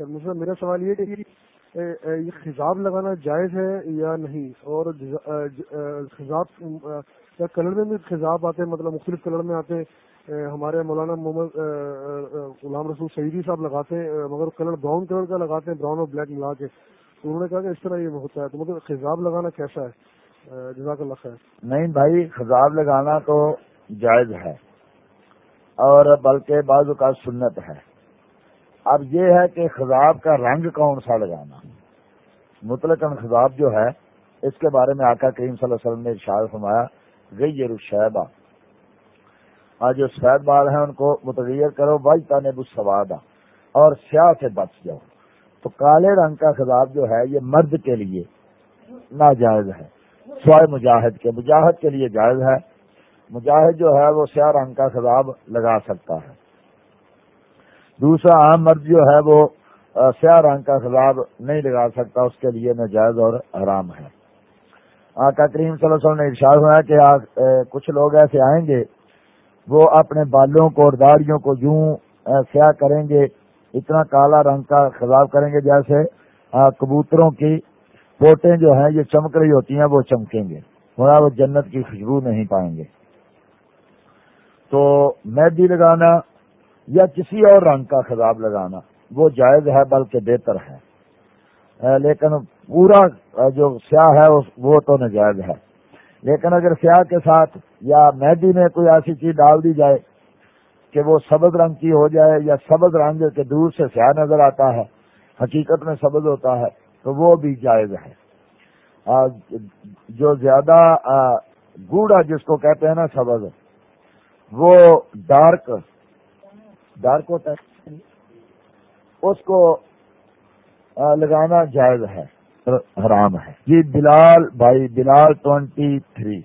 میرا سوال یہ کہ یہ خزاب لگانا جائز ہے یا نہیں؟ اور خزاب یا کلر میں بھی خزاب آتے ہیں؟ مطلب مختلف کلر میں آتے ہیں؟ ہمارے مولانا محمد غلام رسول سعیدی صاحب لگاتے ہیں مگر کلر براؤن کلر کا لگاتے ہیں، براؤن اور بلیک ملا کے۔ تو انہوں نے کہا کہ اس طرح یہ ہوتا ہے۔ تو مطلب خزاب لگانا کیسا ہے؟ جزاک اللہ خیر۔ نہیں بھائی خزاب لگانا تو جائز ہے۔ اور بلکہ بعض اوقات سنت ہے۔ اب یہ ہے کہ خزاب کا رنگ کون سا لگانا؟ مطلق خزاب جو ہے، اس کے بارے میں آقا کریم صلی اللہ علیہ وسلم نے ارشاد فرمایا گئی یہ آج جو سفید بال ہیں، ان کو متغیر کرو بھائی تانے سواد اور سیاہ سے بچ جاؤ۔ تو کالے رنگ کا خزاب جو ہے، یہ مرد کے لیے ناجائز ہے۔ سوائے مجاہد کے۔ مجاہد کے لیے جائز ہے۔ مجاہد جو ہے، وہ سیاہ رنگ کا خزاب لگا سکتا ہے۔ دوسرا عام مرد جو ہے وہ سیاہ رنگ کا خلاب نہیں لگا سکتا، اس کے لیے ناجائز اور حرام ہے۔ آقا کریم صلی اللہ علیہ وسلم نے ارشاد ہوا کہ کچھ لوگ ایسے آئیں گے، وہ اپنے بالوں کو اور داڑیوں کو یوں سیاہ کریں گے، اتنا کالا رنگ کا خلاب کریں گے جیسے کبوتروں کی پوٹیں جو ہیں، یہ چمک رہی ہوتی ہیں، وہ چمکیں گے۔ تھوڑا وہ جنت کی خوشبو نہیں پائیں گے۔ تو مہدی لگانا یا کسی اور رنگ کا خزاب لگانا، وہ جائز ہے بلکہ بہتر ہے۔ لیکن پورا جو سیاہ ہے وہ تو نجائز ہے۔ لیکن اگر سیاہ کے ساتھ یا مہندی میں کوئی ایسی چیز ڈال دی جائے کہ وہ سبز رنگ کی ہو جائے یا سبز رنگ کے دور سے سیاہ نظر آتا ہے، حقیقت میں سبز ہوتا ہے، تو وہ بھی جائز ہے۔ جو زیادہ گوڑا جس کو کہتے ہیں نا سبز، وہ ڈارک ڈارک ہوتا ہے۔ اس کو لگانا جائز ہے، حرام ہے۔ جی بلال بھائی، بلال ٹوینٹی تھری۔